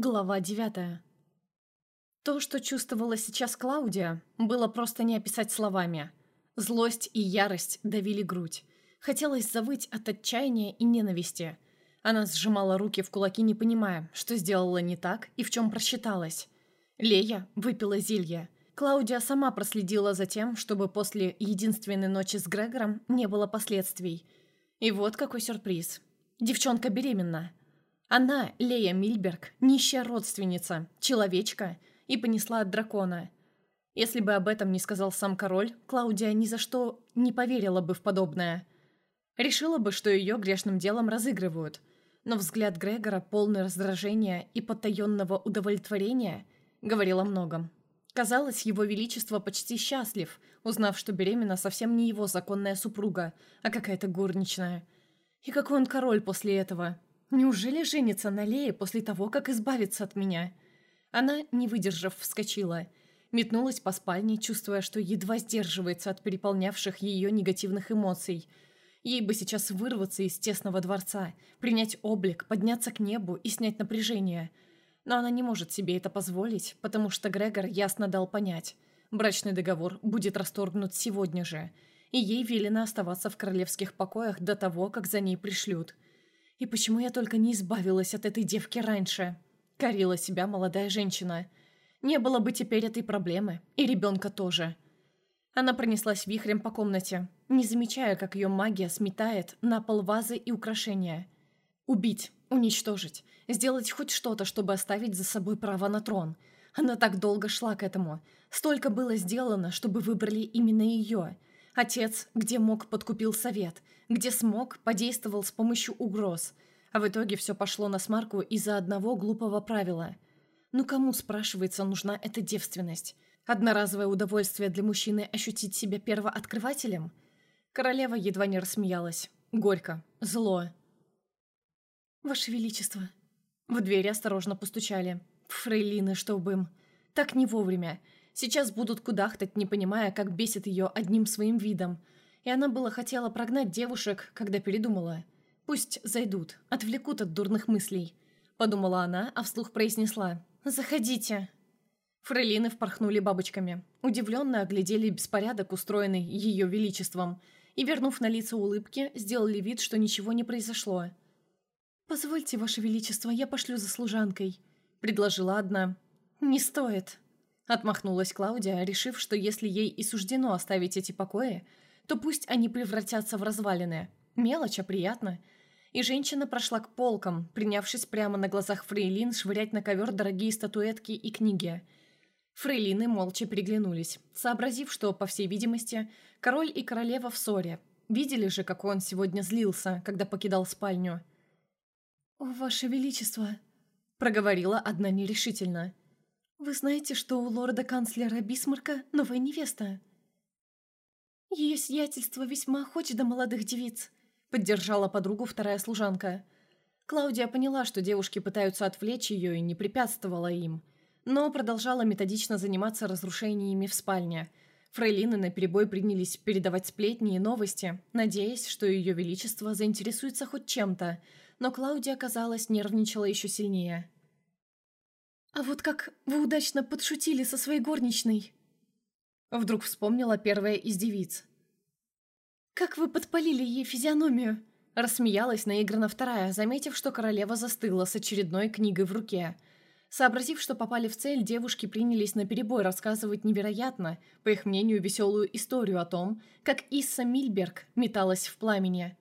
Глава девятая. То, что чувствовала сейчас Клаудия, было просто не описать словами. Злость и ярость давили грудь. Хотелось завыть от отчаяния и ненависти. Она сжимала руки в кулаки, не понимая, что сделала не так и в чем просчиталась. Лея выпила зелье. Клаудия сама проследила за тем, чтобы после единственной ночи с Грегором не было последствий. И вот какой сюрприз. Девчонка беременна. Она, Лея Мильберг, нищая родственница, человечка, и понесла от дракона. Если бы об этом не сказал сам король, Клаудия ни за что не поверила бы в подобное. Решила бы, что ее грешным делом разыгрывают. Но взгляд Грегора, полный раздражения и потаенного удовлетворения, говорил о многом. Казалось, его величество почти счастлив, узнав, что беременна совсем не его законная супруга, а какая-то горничная. И какой он король после этого? Неужели женится на Лее после того, как избавится от меня? Она, не выдержав, вскочила. Метнулась по спальне, чувствуя, что едва сдерживается от переполнявших ее негативных эмоций. Ей бы сейчас вырваться из тесного дворца, принять облик, подняться к небу и снять напряжение. Но она не может себе это позволить, потому что Грегор ясно дал понять. Брачный договор будет расторгнут сегодня же, и ей велено оставаться в королевских покоях до того, как за ней пришлют – и почему я только не избавилась от этой девки раньше? Корила себя молодая женщина. Не было бы теперь этой проблемы. И ребенка тоже. Она пронеслась вихрем по комнате, не замечая, как ее магия сметает на пол вазы и украшения. Убить, уничтожить, сделать хоть что-то, чтобы оставить за собой право на трон. Она так долго шла к этому. Столько было сделано, чтобы выбрали именно ее – Отец, где мог, подкупил совет, где смог, подействовал с помощью угроз. А в итоге все пошло на смарку из-за одного глупого правила. Ну кому, спрашивается, нужна эта девственность? Одноразовое удовольствие для мужчины ощутить себя первооткрывателем? Королева едва не рассмеялась. Горько. Зло. «Ваше Величество». В двери осторожно постучали. Фрейлины, чтобы им. Так не вовремя. Сейчас будут кудахтать, не понимая, как бесит ее одним своим видом. И она было хотела прогнать девушек, когда передумала. Пусть зайдут, отвлекут от дурных мыслей. Подумала она, а вслух произнесла «Заходите». Фрейлины впорхнули бабочками. Удивленно оглядели беспорядок, устроенный ее величеством, и, вернув на лицо улыбки, сделали вид, что ничего не произошло. «Позвольте, ваше величество, я пошлю за служанкой», — предложила одна. «Не стоит», Отмахнулась Клаудия, решив, что если ей и суждено оставить эти покои, то пусть они превратятся в развалины. Мелочь, а приятно. И женщина прошла к полкам, принявшись прямо на глазах фрейлин швырять на ковер дорогие статуэтки и книги. Фрейлины молча переглянулись, сообразив, что, по всей видимости, король и королева в ссоре. Видели же, как он сегодня злился, когда покидал спальню. «О, ваше величество!» — проговорила одна нерешительно — «Вы знаете, что у лорда-канцлера Бисмарка новая невеста?» «Ее сиятельство весьма охочет до молодых девиц», — поддержала подругу вторая служанка. Клаудия поняла, что девушки пытаются отвлечь ее и не препятствовала им, но продолжала методично заниматься разрушениями в спальне. Фрейлины наперебой принялись передавать сплетни и новости, надеясь, что ее величество заинтересуется хоть чем-то, но Клаудия, казалось, нервничала еще сильнее. «А вот как вы удачно подшутили со своей горничной!» Вдруг вспомнила первая из девиц. «Как вы подпалили ей физиономию!» Рассмеялась наигранно вторая, заметив, что королева застыла с очередной книгой в руке. Сообразив, что попали в цель, девушки принялись наперебой рассказывать невероятно, по их мнению, веселую историю о том, как Исса Мильберг металась в пламени.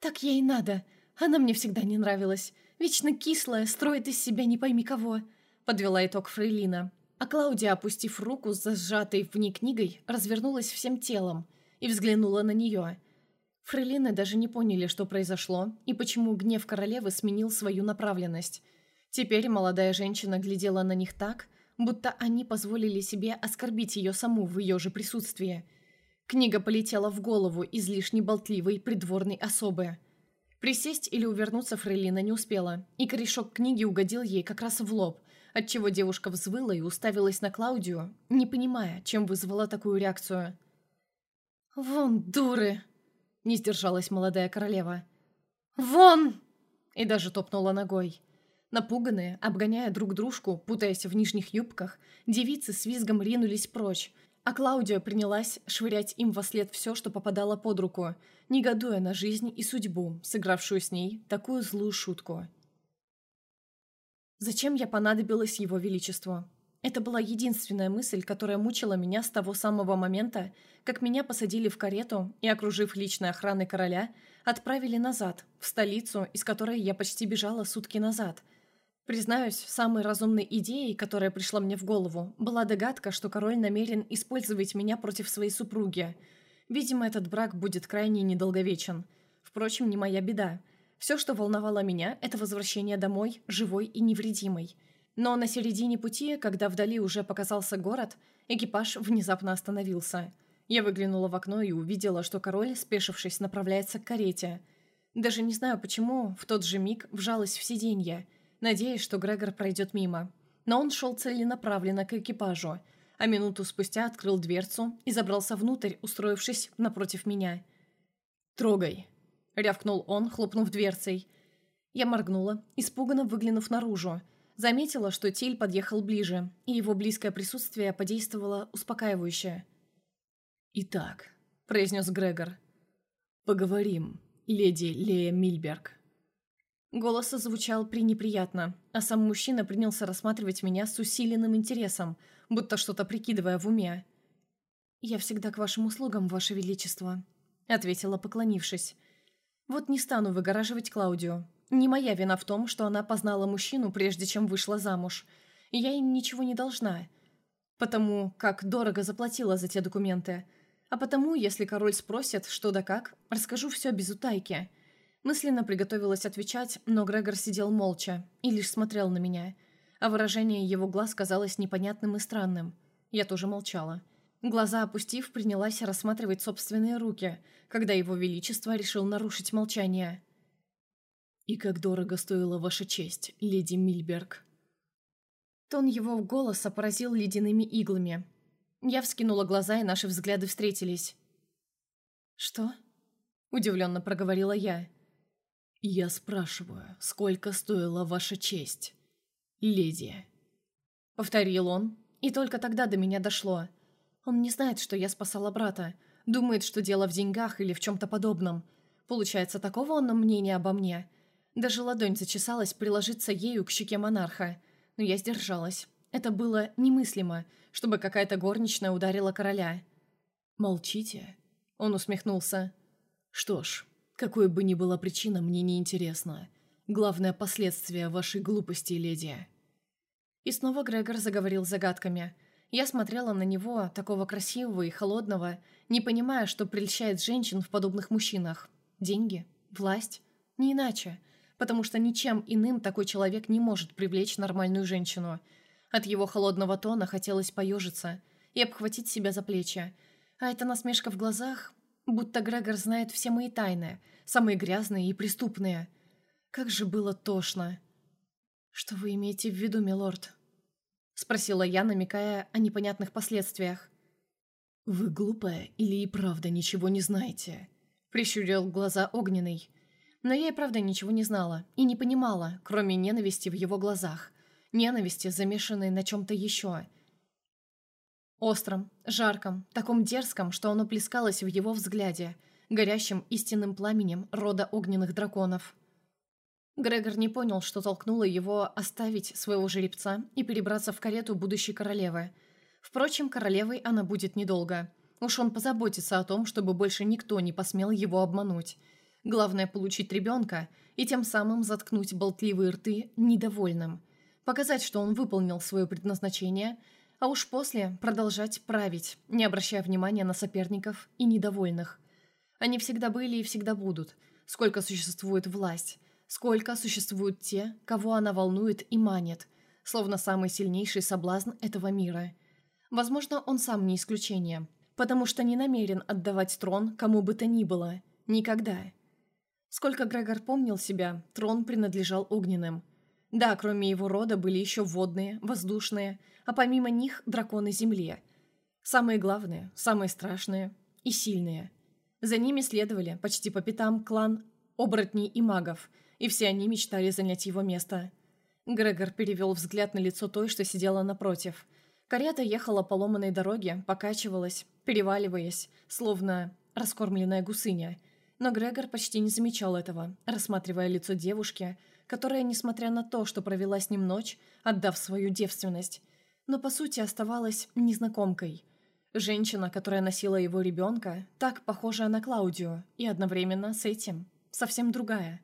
«Так ей надо. Она мне всегда не нравилась. Вечно кислая, строит из себя не пойми кого», — подвела итог Фрейлина. А Клаудия, опустив руку с сжатой в ней книгой, развернулась всем телом и взглянула на нее. Фрейлины даже не поняли, что произошло и почему гнев королевы сменил свою направленность. Теперь молодая женщина глядела на них так, будто они позволили себе оскорбить ее саму в ее же присутствии. Книга полетела в голову излишне болтливой придворной особы. Присесть или увернуться Фрейлина не успела, и корешок книги угодил ей как раз в лоб, отчего девушка взвыла и уставилась на Клаудию, не понимая, чем вызвала такую реакцию. «Вон, дуры!» — не сдержалась молодая королева. «Вон!» — и даже топнула ногой. Напуганные, обгоняя друг дружку, путаясь в нижних юбках, девицы с визгом ринулись прочь, а Клаудия принялась швырять им во след все, что попадало под руку, негодуя на жизнь и судьбу, сыгравшую с ней такую злую шутку. Зачем я понадобилась его величеству? Это была единственная мысль, которая мучила меня с того самого момента, как меня посадили в карету и, окружив личной охраной короля, отправили назад, в столицу, из которой я почти бежала сутки назад. Признаюсь, самой разумной идеей, которая пришла мне в голову, была догадка, что король намерен использовать меня против своей супруги. Видимо, этот брак будет крайне недолговечен. Впрочем, не моя беда. Все, что волновало меня, это возвращение домой, живой и невредимой – но на середине пути, когда вдали уже показался город, экипаж внезапно остановился. Я выглянула в окно и увидела, что король, спешившись, направляется к карете. Даже не знаю почему, в тот же миг вжалась в сиденье, надеясь, что Грегор пройдет мимо. Но он шел целенаправленно к экипажу, а минуту спустя открыл дверцу и забрался внутрь, устроившись напротив меня. «Трогай!» — рявкнул он, хлопнув дверцей. Я моргнула, испуганно выглянув наружу, Заметила, что Тиль подъехал ближе, и его близкое присутствие подействовало успокаивающе. «Итак», — произнес Грегор, — «поговорим, леди Лея Мильберг». Голос звучал пренеприятно, а сам мужчина принялся рассматривать меня с усиленным интересом, будто что-то прикидывая в уме. «Я всегда к вашим услугам, ваше величество», — ответила, поклонившись. «Вот не стану выгораживать Клаудию. Не моя вина в том, что она познала мужчину, прежде чем вышла замуж. Я им ничего не должна. Потому как дорого заплатила за те документы. А потому, если король спросит, что да как, расскажу все без утайки. Мысленно приготовилась отвечать, но Грегор сидел молча и лишь смотрел на меня. А выражение его глаз казалось непонятным и странным. Я тоже молчала. Глаза опустив, принялась рассматривать собственные руки, когда его величество решил нарушить молчание. «И как дорого стоила ваша честь, леди Мильберг?» Тон его голоса поразил ледяными иглами. Я вскинула глаза, и наши взгляды встретились. «Что?» – удивленно проговорила я. «Я спрашиваю, сколько стоила ваша честь, леди?» Повторил он, и только тогда до меня дошло. Он не знает, что я спасала брата, думает, что дело в деньгах или в чем-то подобном. Получается, такого он мнения обо мне – даже ладонь зачесалась приложиться ею к щеке монарха, но я сдержалась. Это было немыслимо, чтобы какая-то горничная ударила короля. «Молчите?» Он усмехнулся. «Что ж, какой бы ни была причина, мне не интересно. Главное последствие вашей глупости, леди». И снова Грегор заговорил загадками. Я смотрела на него, такого красивого и холодного, не понимая, что прельщает женщин в подобных мужчинах. Деньги? Власть? Не иначе потому что ничем иным такой человек не может привлечь нормальную женщину. От его холодного тона хотелось поежиться и обхватить себя за плечи. А эта насмешка в глазах, будто Грегор знает все мои тайны, самые грязные и преступные. Как же было тошно. «Что вы имеете в виду, милорд?» — спросила я, намекая о непонятных последствиях. «Вы глупая или и правда ничего не знаете?» — прищурил глаза огненный. Но я и правда ничего не знала и не понимала, кроме ненависти в его глазах. Ненависти, замешанной на чем-то еще. Остром, жарком, таком дерзком, что оно плескалось в его взгляде, горящим истинным пламенем рода огненных драконов. Грегор не понял, что толкнуло его оставить своего жеребца и перебраться в карету будущей королевы. Впрочем, королевой она будет недолго. Уж он позаботится о том, чтобы больше никто не посмел его обмануть – Главное – получить ребенка и тем самым заткнуть болтливые рты недовольным. Показать, что он выполнил свое предназначение, а уж после продолжать править, не обращая внимания на соперников и недовольных. Они всегда были и всегда будут, сколько существует власть, сколько существуют те, кого она волнует и манит, словно самый сильнейший соблазн этого мира. Возможно, он сам не исключение, потому что не намерен отдавать трон кому бы то ни было. Никогда. Сколько Грегор помнил себя, трон принадлежал огненным. Да, кроме его рода были еще водные, воздушные, а помимо них драконы земли. Самые главные, самые страшные и сильные. За ними следовали, почти по пятам, клан оборотней и магов, и все они мечтали занять его место. Грегор перевел взгляд на лицо той, что сидела напротив. Карета ехала по ломаной дороге, покачивалась, переваливаясь, словно раскормленная гусыня. Но Грегор почти не замечал этого, рассматривая лицо девушки, которая, несмотря на то, что провела с ним ночь, отдав свою девственность, но по сути оставалась незнакомкой. Женщина, которая носила его ребенка, так похожая на Клаудию, и одновременно с этим совсем другая.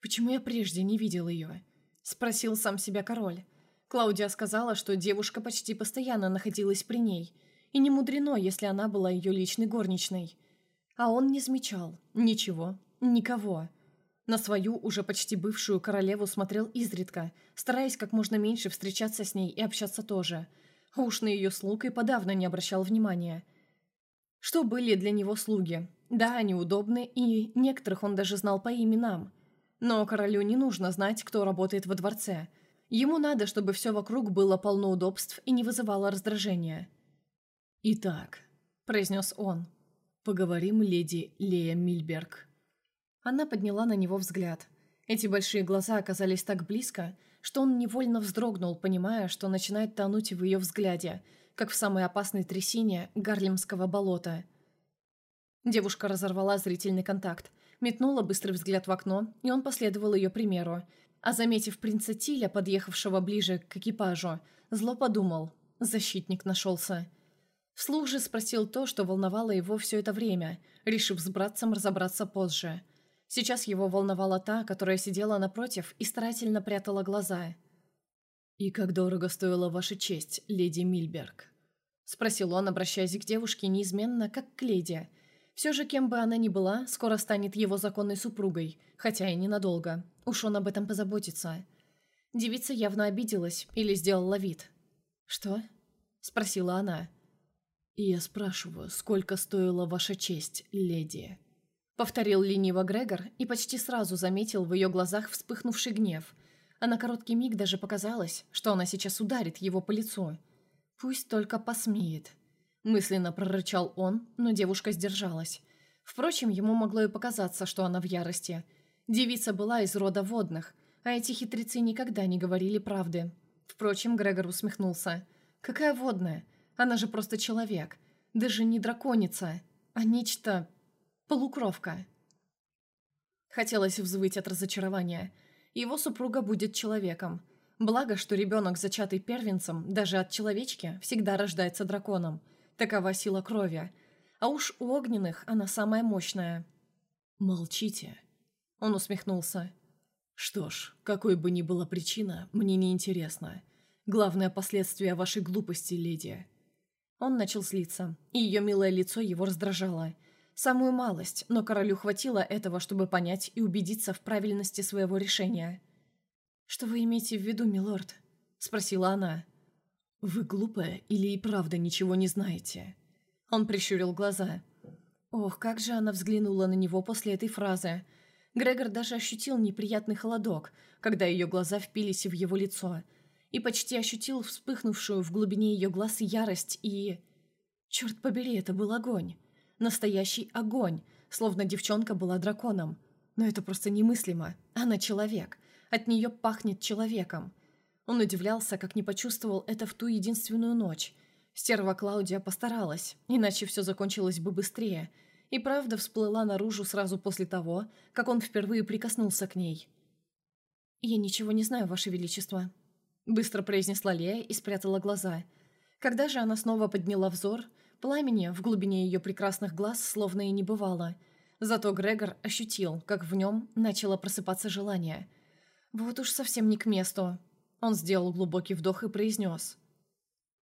«Почему я прежде не видел ее?» – спросил сам себя король. Клаудия сказала, что девушка почти постоянно находилась при ней, и не мудрено, если она была ее личной горничной. А он не замечал ничего, никого. На свою, уже почти бывшую королеву смотрел изредка, стараясь как можно меньше встречаться с ней и общаться тоже – уж на ее слуг и подавно не обращал внимания. Что были для него слуги? Да, они удобны, и некоторых он даже знал по именам. Но королю не нужно знать, кто работает во дворце. Ему надо, чтобы все вокруг было полно удобств и не вызывало раздражения. «Итак», — произнес он, — «поговорим, леди Лея Мильберг». Она подняла на него взгляд. Эти большие глаза оказались так близко, что он невольно вздрогнул, понимая, что начинает тонуть в ее взгляде, как в самой опасной трясине Гарлемского болота. Девушка разорвала зрительный контакт, метнула быстрый взгляд в окно, и он последовал ее примеру. А заметив принца Тиля, подъехавшего ближе к экипажу, зло подумал «защитник нашелся». Вслух же спросил то, что волновало его все это время, решив с братцем разобраться позже – Сейчас его волновала та, которая сидела напротив и старательно прятала глаза. «И как дорого стоила ваша честь, леди Мильберг?» Спросил он, обращаясь к девушке неизменно, как к леди. Все же, кем бы она ни была, скоро станет его законной супругой, хотя и ненадолго. Уж он об этом позаботится. Девица явно обиделась или сделала вид. «Что?» – спросила она. «И я спрашиваю, сколько стоила ваша честь, леди?» Повторил лениво Грегор и почти сразу заметил в ее глазах вспыхнувший гнев. А на короткий миг даже показалось, что она сейчас ударит его по лицу. «Пусть только посмеет». Мысленно прорычал он, но девушка сдержалась. Впрочем, ему могло и показаться, что она в ярости. Девица была из рода водных, а эти хитрецы никогда не говорили правды. Впрочем, Грегор усмехнулся. «Какая водная? Она же просто человек. Даже не драконица, а нечто Полукровка. Хотелось взвыть от разочарования. Его супруга будет человеком. Благо, что ребенок, зачатый первенцем, даже от человечки, всегда рождается драконом. Такова сила крови. А уж у огненных она самая мощная. «Молчите». Он усмехнулся. «Что ж, какой бы ни была причина, мне не интересно. Главное последствие вашей глупости, леди». Он начал злиться, и ее милое лицо его раздражало – Самую малость, но королю хватило этого, чтобы понять и убедиться в правильности своего решения. «Что вы имеете в виду, милорд?» – спросила она. «Вы глупая или и правда ничего не знаете?» Он прищурил глаза. Ох, как же она взглянула на него после этой фразы. Грегор даже ощутил неприятный холодок, когда ее глаза впились в его лицо, и почти ощутил вспыхнувшую в глубине ее глаз ярость и... Черт побери, это был огонь. Настоящий огонь, словно девчонка была драконом. Но это просто немыслимо. Она человек. От нее пахнет человеком. Он удивлялся, как не почувствовал это в ту единственную ночь. Стерва Клаудия постаралась, иначе все закончилось бы быстрее. И правда всплыла наружу сразу после того, как он впервые прикоснулся к ней. «Я ничего не знаю, Ваше Величество», — быстро произнесла Лея и спрятала глаза. Когда же она снова подняла взор, Пламени в глубине ее прекрасных глаз словно и не бывало. Зато Грегор ощутил, как в нем начало просыпаться желание. «Вот уж совсем не к месту». Он сделал глубокий вдох и произнес.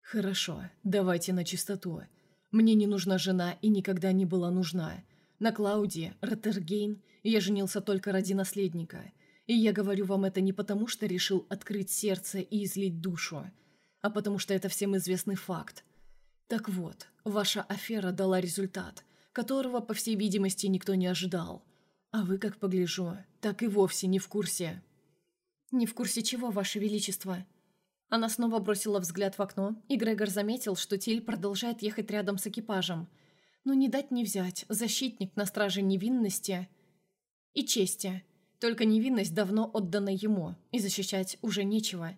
«Хорошо, давайте на чистоту. Мне не нужна жена и никогда не была нужна. На Клауди, Роттергейн я женился только ради наследника. И я говорю вам это не потому, что решил открыть сердце и излить душу, а потому что это всем известный факт. Так вот, ваша афера дала результат, которого, по всей видимости, никто не ожидал. А вы, как погляжу, так и вовсе не в курсе. Не в курсе чего, ваше величество? Она снова бросила взгляд в окно, и Грегор заметил, что Тиль продолжает ехать рядом с экипажем. Но не дать не взять, защитник на страже невинности и чести. Только невинность давно отдана ему, и защищать уже нечего.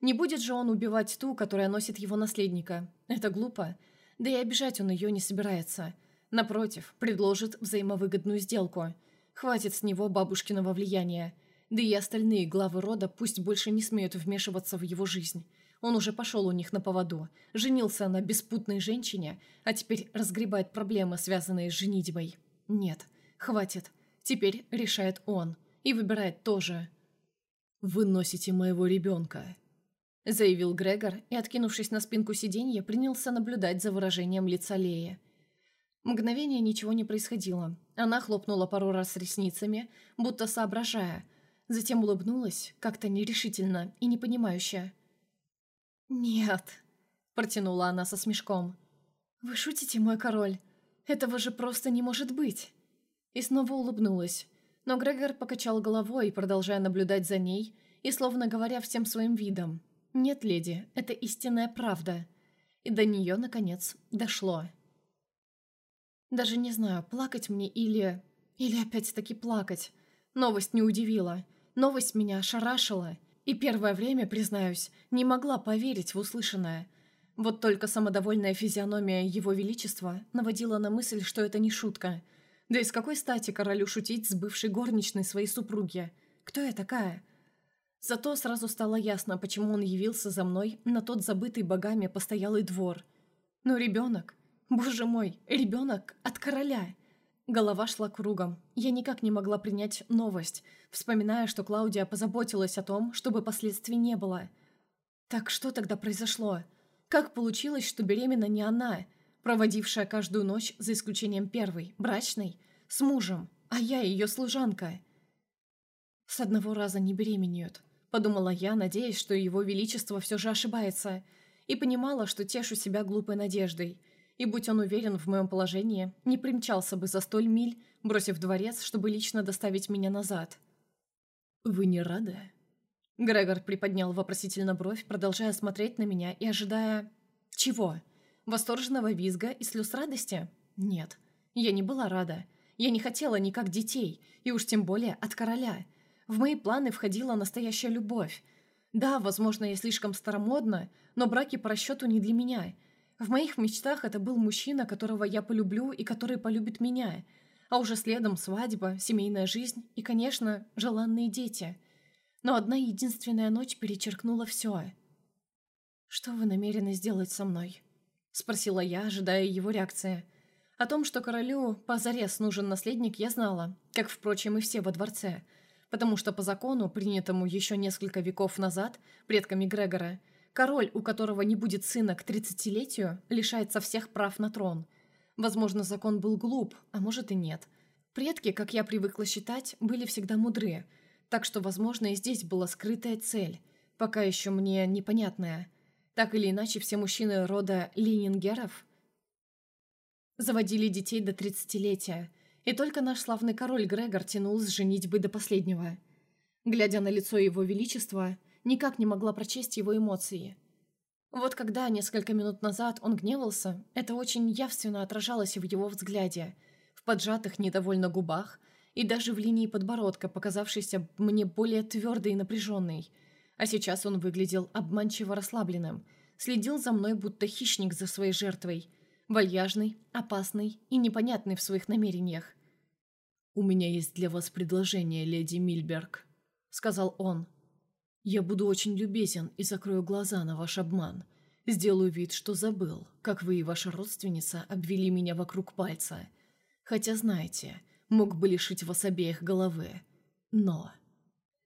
Не будет же он убивать ту, которая носит его наследника. Это глупо. Да и обижать он ее не собирается. Напротив, предложит взаимовыгодную сделку. Хватит с него бабушкиного влияния. Да и остальные главы рода пусть больше не смеют вмешиваться в его жизнь. Он уже пошел у них на поводу, женился на беспутной женщине, а теперь разгребает проблемы, связанные с женитьбой. Нет, хватит. Теперь решает он. И выбирает тоже. «Вы носите моего ребенка», — заявил Грегор и, откинувшись на спинку сиденья, принялся наблюдать за выражением лица Леи. Мгновение ничего не происходило. Она хлопнула пару раз ресницами, будто соображая. Затем улыбнулась, как-то нерешительно и непонимающе. «Нет», — протянула она со смешком. «Вы шутите, мой король? Этого же просто не может быть!» И снова улыбнулась. Но Грегор покачал головой, продолжая наблюдать за ней, и словно говоря всем своим видом. «Нет, леди, это истинная правда». И до нее, наконец, дошло. Даже не знаю, плакать мне или... Или опять-таки плакать. Новость не удивила. Новость меня ошарашила. И первое время, признаюсь, не могла поверить в услышанное. Вот только самодовольная физиономия Его Величества наводила на мысль, что это не шутка. Да и с какой стати королю шутить с бывшей горничной своей супруги? Кто я такая? Зато сразу стало ясно, почему он явился за мной на тот забытый богами постоялый двор. Ну, ребенок. Боже мой, ребенок от короля. Голова шла кругом. Я никак не могла принять новость, вспоминая, что Клаудия позаботилась о том, чтобы последствий не было. Так что тогда произошло? Как получилось, что беременна не она, проводившая каждую ночь, за исключением первой, брачной, с мужем, а я ее служанка? С одного раза не беременеют, подумала я, надеясь, что его величество все же ошибается, и понимала, что тешу себя глупой надеждой – и, будь он уверен в моем положении, не примчался бы за столь миль, бросив дворец, чтобы лично доставить меня назад. «Вы не рады?» Грегор приподнял вопросительно бровь, продолжая смотреть на меня и ожидая... Чего? Восторженного визга и слез радости? Нет, я не была рада. Я не хотела никак детей, и уж тем более от короля. В мои планы входила настоящая любовь. Да, возможно, я слишком старомодна, но браки по расчету не для меня — в моих мечтах это был мужчина, которого я полюблю и который полюбит меня. А уже следом свадьба, семейная жизнь и, конечно, желанные дети. Но одна единственная ночь перечеркнула все. «Что вы намерены сделать со мной?» – спросила я, ожидая его реакции. О том, что королю позарез нужен наследник, я знала, как, впрочем, и все во дворце, потому что по закону, принятому еще несколько веков назад предками Грегора, Король, у которого не будет сына к тридцатилетию, лишается всех прав на трон. Возможно, закон был глуп, а может и нет. Предки, как я привыкла считать, были всегда мудрые, так что, возможно, и здесь была скрытая цель, пока еще мне непонятная. Так или иначе, все мужчины рода Ленингеров заводили детей до тридцатилетия, и только наш славный король Грегор тянул с женитьбы до последнего. Глядя на лицо его величества, никак не могла прочесть его эмоции. Вот когда несколько минут назад он гневался, это очень явственно отражалось в его взгляде, в поджатых недовольно губах и даже в линии подбородка, показавшейся мне более твердой и напряженной. А сейчас он выглядел обманчиво расслабленным, следил за мной, будто хищник за своей жертвой, вальяжный, опасный и непонятный в своих намерениях. «У меня есть для вас предложение, леди Мильберг», — сказал он. Я буду очень любезен и закрою глаза на ваш обман. Сделаю вид, что забыл, как вы и ваша родственница обвели меня вокруг пальца. Хотя, знаете, мог бы лишить вас обеих головы. Но...»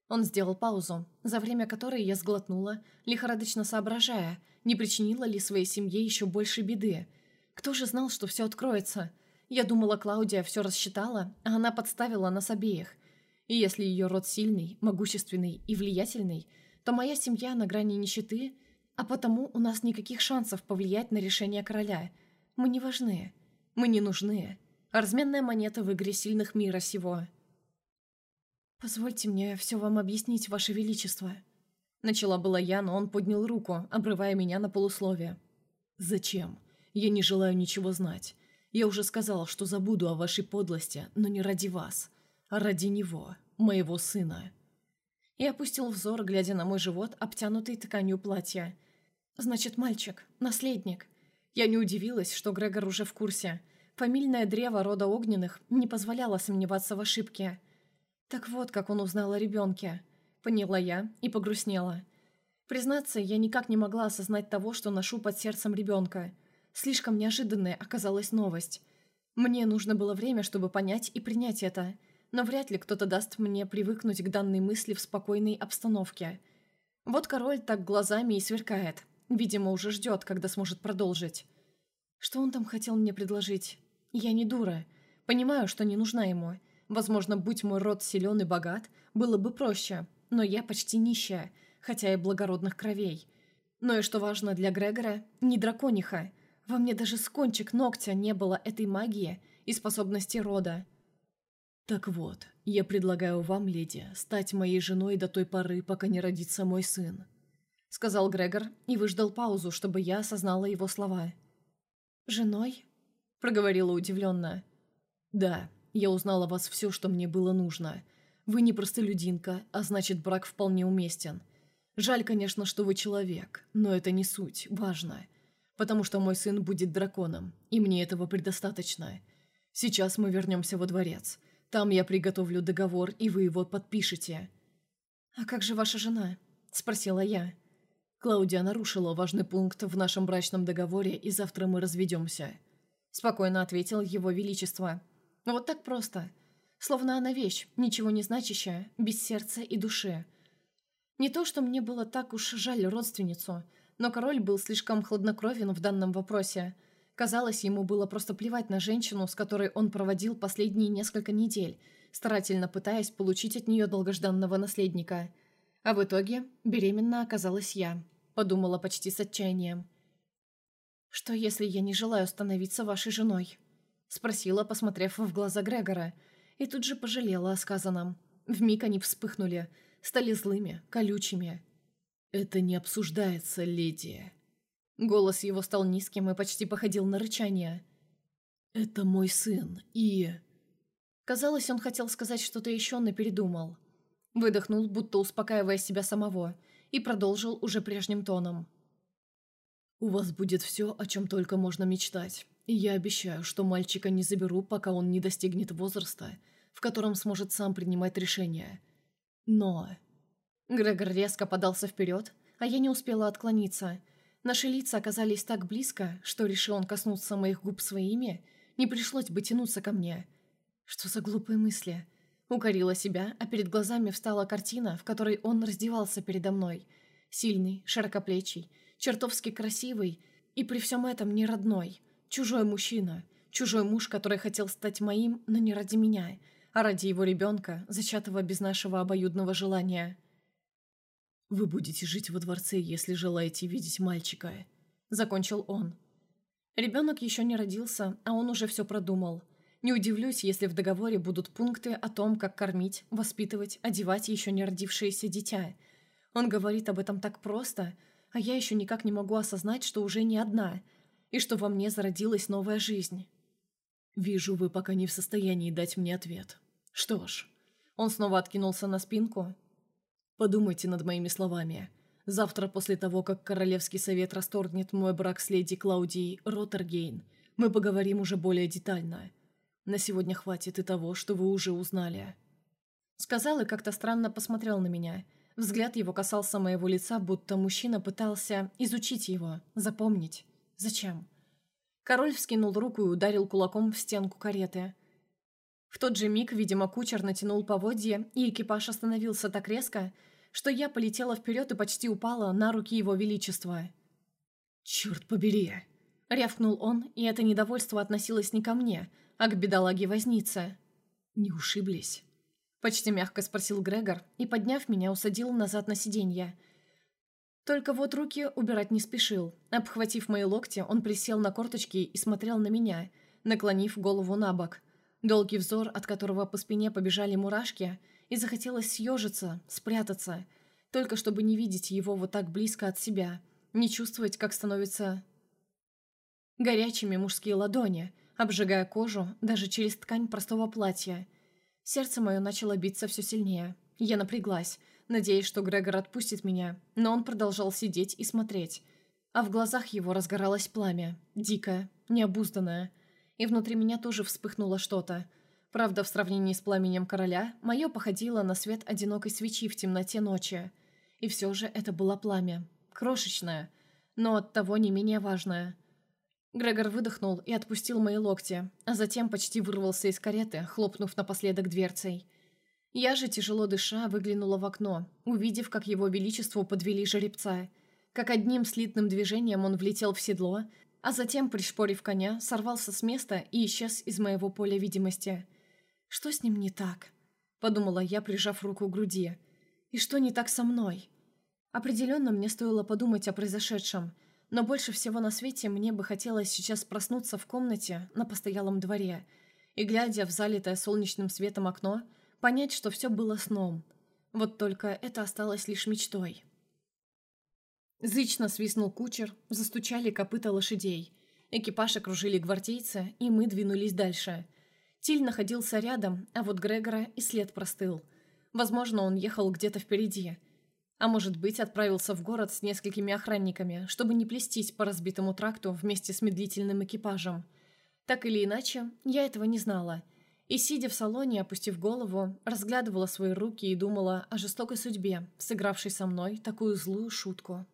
Он сделал паузу, за время которой я сглотнула, лихорадочно соображая, не причинила ли своей семье еще больше беды. Кто же знал, что все откроется? Я думала, Клаудия все рассчитала, а она подставила нас обеих. И если ее род сильный, могущественный и влиятельный, то моя семья на грани нищеты, а потому у нас никаких шансов повлиять на решение короля. Мы не важны. Мы не нужны. разменная монета в игре сильных мира сего. «Позвольте мне все вам объяснить, Ваше Величество». Начала была я, но он поднял руку, обрывая меня на полусловие. «Зачем? Я не желаю ничего знать. Я уже сказал, что забуду о вашей подлости, но не ради вас а ради него, моего сына». И опустил взор, глядя на мой живот, обтянутый тканью платья. «Значит, мальчик, наследник». Я не удивилась, что Грегор уже в курсе. Фамильное древо рода огненных не позволяло сомневаться в ошибке. Так вот, как он узнал о ребенке. Поняла я и погрустнела. Признаться, я никак не могла осознать того, что ношу под сердцем ребенка. Слишком неожиданной оказалась новость. Мне нужно было время, чтобы понять и принять это, но вряд ли кто-то даст мне привыкнуть к данной мысли в спокойной обстановке. Вот король так глазами и сверкает. Видимо, уже ждет, когда сможет продолжить. Что он там хотел мне предложить? Я не дура. Понимаю, что не нужна ему. Возможно, будь мой род силен и богат, было бы проще. Но я почти нищая, хотя и благородных кровей. Но и что важно для Грегора, не дракониха. Во мне даже с кончик ногтя не было этой магии и способности рода. «Так вот, я предлагаю вам, леди, стать моей женой до той поры, пока не родится мой сын», — сказал Грегор и выждал паузу, чтобы я осознала его слова. «Женой?» — проговорила удивленно. «Да, я узнала вас все, что мне было нужно. Вы не простолюдинка, а значит, брак вполне уместен. Жаль, конечно, что вы человек, но это не суть, важно. Потому что мой сын будет драконом, и мне этого предостаточно. Сейчас мы вернемся во дворец. Там я приготовлю договор, и вы его подпишете». «А как же ваша жена?» – спросила я. Клаудия нарушила важный пункт в нашем брачном договоре, и завтра мы разведемся. Спокойно ответил его величество. Вот так просто. Словно она вещь, ничего не значащая, без сердца и души. Не то, что мне было так уж жаль родственницу, но король был слишком хладнокровен в данном вопросе. Казалось, ему было просто плевать на женщину, с которой он проводил последние несколько недель, старательно пытаясь получить от нее долгожданного наследника. А в итоге беременна оказалась я, подумала почти с отчаянием. «Что, если я не желаю становиться вашей женой?» Спросила, посмотрев в глаза Грегора, и тут же пожалела о сказанном. Вмиг они вспыхнули – стали злыми, колючими. «Это не обсуждается, леди». Голос его стал низким и почти походил на рычание. «Это мой сын, и...» Казалось, он хотел сказать что-то еще, но передумал. Выдохнул, будто успокаивая себя самого, и продолжил уже прежним тоном. «У вас будет все, о чем только можно мечтать, и я обещаю, что мальчика не заберу, пока он не достигнет возраста, в котором сможет сам принимать решения. Но... Грегор резко подался вперед, а я не успела отклониться. Наши лица оказались так близко, что решил он коснуться моих губ своими, не пришлось бы тянуться ко мне. Что за глупые мысли? Укорила себя, а перед глазами встала картина, в которой он раздевался передо мной. Сильный, широкоплечий, чертовски красивый и при всем этом не родной. Чужой мужчина. Чужой муж, который хотел стать моим, но не ради меня – а ради его ребенка, зачатого без нашего обоюдного желания. «Вы будете жить во дворце, если желаете видеть мальчика», — закончил он. Ребенок еще не родился, а он уже все продумал. Не удивлюсь, если в договоре будут пункты о том, как кормить, воспитывать, одевать еще не родившееся дитя. Он говорит об этом так просто, а я еще никак не могу осознать, что уже не одна, и что во мне зародилась новая жизнь. «Вижу, вы пока не в состоянии дать мне ответ. Что ж...» Он снова откинулся на спинку. «Подумайте над моими словами. Завтра, после того, как Королевский совет расторгнет мой брак с леди Клаудией Роттергейн, мы поговорим уже более детально. На сегодня хватит и того, что вы уже узнали». Сказал и как-то странно посмотрел на меня. Взгляд его касался моего лица, будто мужчина пытался изучить его, запомнить. Зачем? Король вскинул руку и ударил кулаком в стенку кареты. В тот же миг, видимо, кучер натянул поводье, и экипаж остановился так резко, что я полетела вперед и почти упала на руки его величества. «Черт побери!» — рявкнул он, и это недовольство относилось не ко мне, а к бедолаге-вознице. «Не ушиблись?» — почти мягко спросил Грегор и, подняв меня, усадил назад на сиденье — только вот руки убирать не спешил. Обхватив мои локти, он присел на корточки и смотрел на меня, наклонив голову на бок. Долгий взор, от которого по спине побежали мурашки, и захотелось съежиться, спрятаться, только чтобы не видеть его вот так близко от себя, не чувствовать, как становятся горячими мужские ладони, обжигая кожу даже через ткань простого платья. Сердце мое начало биться все сильнее. Я напряглась, надеясь, что Грегор отпустит меня, но он продолжал сидеть и смотреть. А в глазах его разгоралось пламя, дикое, необузданное. И внутри меня тоже вспыхнуло что-то. Правда, в сравнении с пламенем короля, мое походило на свет одинокой свечи в темноте ночи. И все же это было пламя. Крошечное, но оттого не менее важное. Грегор выдохнул и отпустил мои локти, а затем почти вырвался из кареты, хлопнув напоследок дверцей. Я же, тяжело дыша, выглянула в окно, увидев, как его величеству подвели жеребца, как одним слитным движением он влетел в седло, а затем, пришпорив коня, сорвался с места и исчез из моего поля видимости. «Что с ним не так?» – подумала я, прижав руку к груди. «И что не так со мной?» Определенно мне стоило подумать о произошедшем – но больше всего на свете мне бы хотелось сейчас проснуться в комнате на постоялом дворе и, глядя в залитое солнечным светом окно, понять, что все было сном. Вот только это осталось лишь мечтой. Зычно свистнул кучер, застучали копыта лошадей. Экипаж окружили гвардейцы, и мы двинулись дальше. Тиль находился рядом, а вот Грегора и след простыл. Возможно, он ехал где-то впереди – а может быть, отправился в город с несколькими охранниками, чтобы не плестись по разбитому тракту вместе с медлительным экипажем. Так или иначе, я этого не знала. И, сидя в салоне, опустив голову, разглядывала свои руки и думала о жестокой судьбе, сыгравшей со мной такую злую шутку.